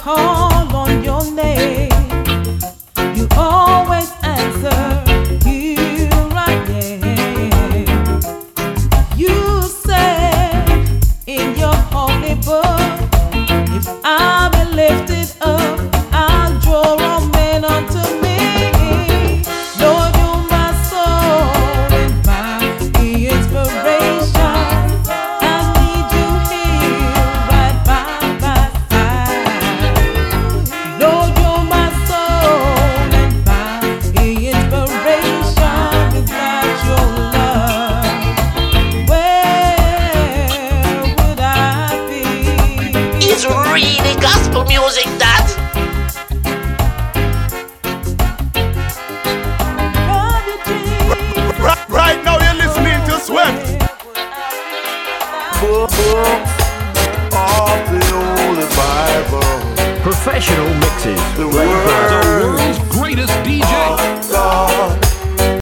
call on your name. You gospel music that right, now you're listening to Sweat. Professional mixes. The world